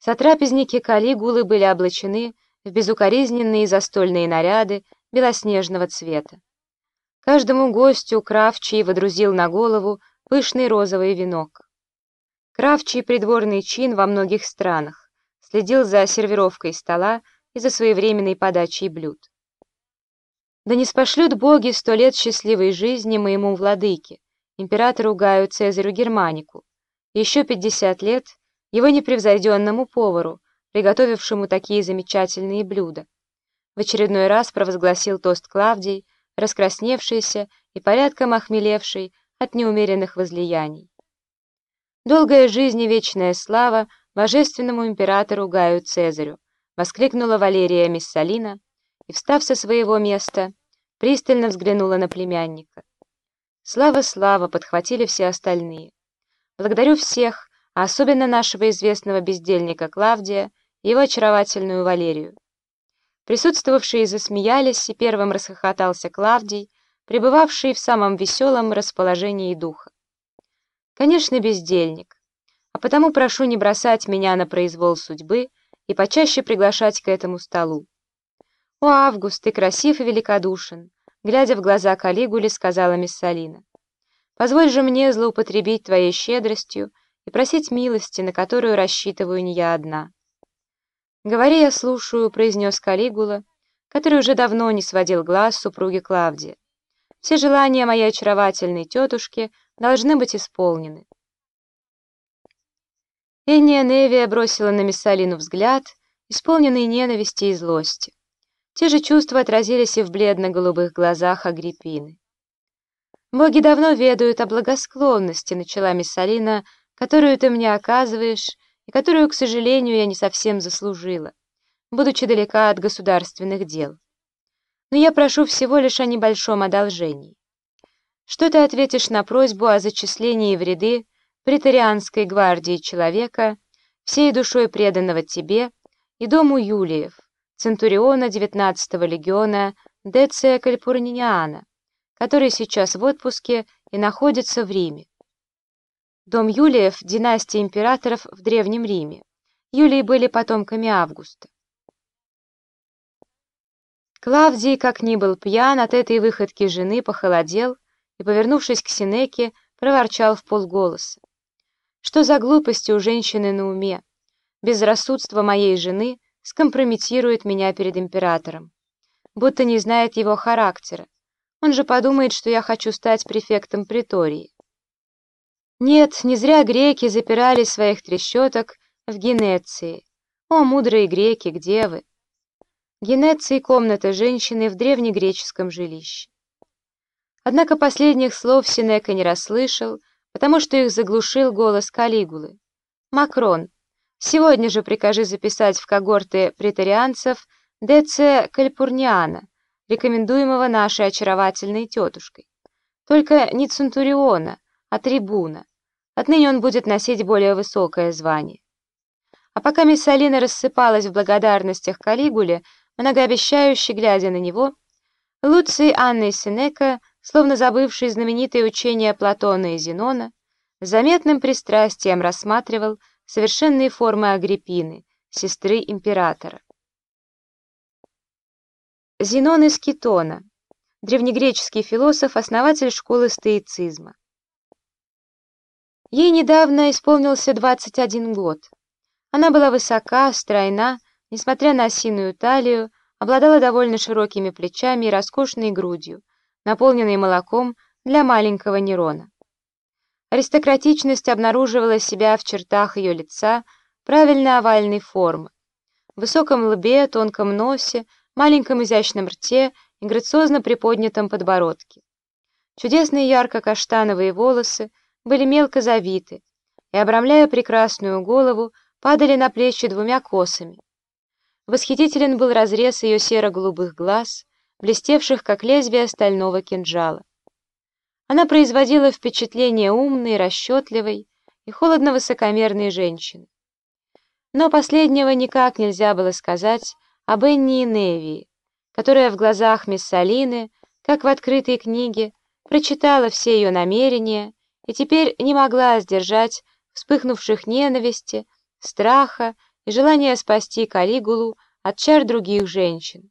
Сотрапезники Калигулы были облачены в безукоризненные застольные наряды белоснежного цвета. Каждому гостю Кравчий водрузил на голову пышный розовый венок. Кравчий придворный чин во многих странах, следил за сервировкой стола и за своевременной подачей блюд. Да не спошлют боги сто лет счастливой жизни моему владыке, императору Гаю Цезарю Германику, еще пятьдесят лет его непревзойденному повару, приготовившему такие замечательные блюда. В очередной раз провозгласил тост Клавдий, раскрасневшийся и порядком охмелевший от неумеренных возлияний. «Долгая жизнь и вечная слава божественному императору Гаю Цезарю!» воскликнула Валерия Миссалина и, встав со своего места, пристально взглянула на племянника. «Слава, слава!» — подхватили все остальные. «Благодарю всех, особенно нашего известного бездельника Клавдия и его очаровательную Валерию». Присутствовавшие засмеялись, и первым расхохотался Клавдий, пребывавший в самом веселом расположении духа. «Конечно, бездельник, а потому прошу не бросать меня на произвол судьбы и почаще приглашать к этому столу. «О, Август, ты красив и великодушен!» Глядя в глаза Калигуле, сказала мисс Салина. «Позволь же мне злоупотребить твоей щедростью и просить милости, на которую рассчитываю не я одна». «Говори, я слушаю», — произнес Калигула, который уже давно не сводил глаз супруги Клавдия. Все желания моей очаровательной тетушки должны быть исполнены. Энния Невия бросила на Миссалину взгляд, исполненный ненависти и злости. Те же чувства отразились и в бледно-голубых глазах Агриппины. «Боги давно ведают о благосклонности», — начала Миссалина, «которую ты мне оказываешь и которую, к сожалению, я не совсем заслужила, будучи далека от государственных дел но я прошу всего лишь о небольшом одолжении. Что ты ответишь на просьбу о зачислении в ряды претарианской гвардии человека, всей душой преданного тебе и дому Юлиев, центуриона 19-го легиона Деция Кальпурниана, который сейчас в отпуске и находится в Риме. Дом Юлиев – династия императоров в Древнем Риме. Юлии были потомками Августа. Клавдий, как ни был пьян, от этой выходки жены похолодел и, повернувшись к Синеке, проворчал в полголоса. Что за глупости у женщины на уме? Безрассудство моей жены скомпрометирует меня перед императором. Будто не знает его характера. Он же подумает, что я хочу стать префектом притории. Нет, не зря греки запирали своих трещоток в Генеции. О, мудрые греки, где вы? Генеция комната женщины в древнегреческом жилище. Однако последних слов Синека не расслышал, потому что их заглушил голос Калигулы. «Макрон, сегодня же прикажи записать в когорты претарианцев Д.Ц. Кальпурниана, рекомендуемого нашей очаровательной тетушкой. Только не Центуриона, а Трибуна. Отныне он будет носить более высокое звание». А пока мисс Алина рассыпалась в благодарностях Калигуле, многообещающе глядя на него, Луций Анна и Сенека, словно забывший знаменитые учения Платона и Зенона, заметным пристрастием рассматривал совершенные формы Агриппины, сестры императора. Зенон из Китона, древнегреческий философ, основатель школы стоицизма. Ей недавно исполнился 21 год. Она была высока, стройна, несмотря на осиную талию, обладала довольно широкими плечами и роскошной грудью, наполненной молоком для маленького Нерона. Аристократичность обнаруживала себя в чертах ее лица правильно овальной формы, в высоком лбе, тонком носе, маленьком изящном рте и грациозно приподнятом подбородке. Чудесные ярко-каштановые волосы были мелко завиты и, обрамляя прекрасную голову, падали на плечи двумя косами. Восхитителен был разрез ее серо-голубых глаз, блестевших, как лезвие стального кинжала. Она производила впечатление умной, расчетливой и холодно-высокомерной женщины. Но последнего никак нельзя было сказать об Энни и Невии, которая в глазах мисс Алины, как в открытой книге, прочитала все ее намерения и теперь не могла сдержать вспыхнувших ненависти, страха и желание спасти Калигулу от чар других женщин.